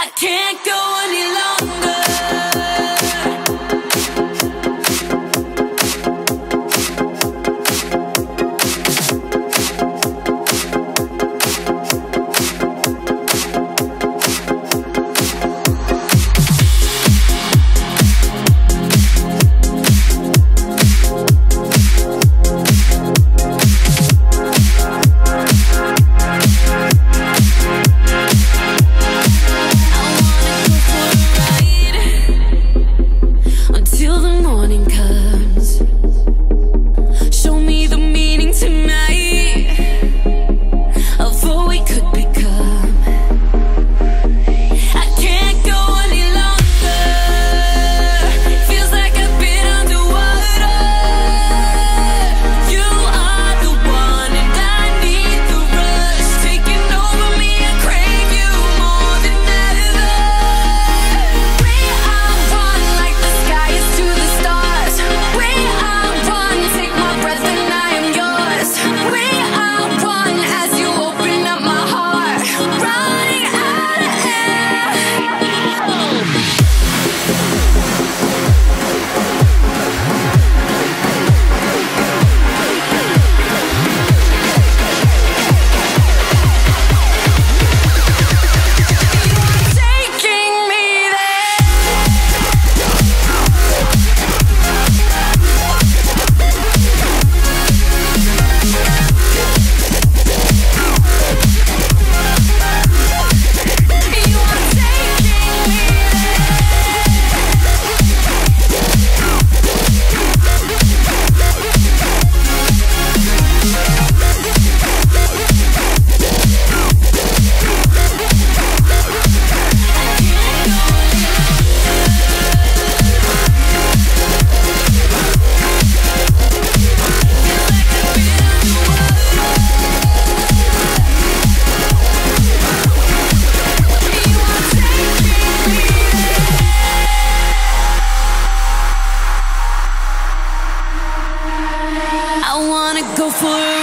I can't go any longer. flew.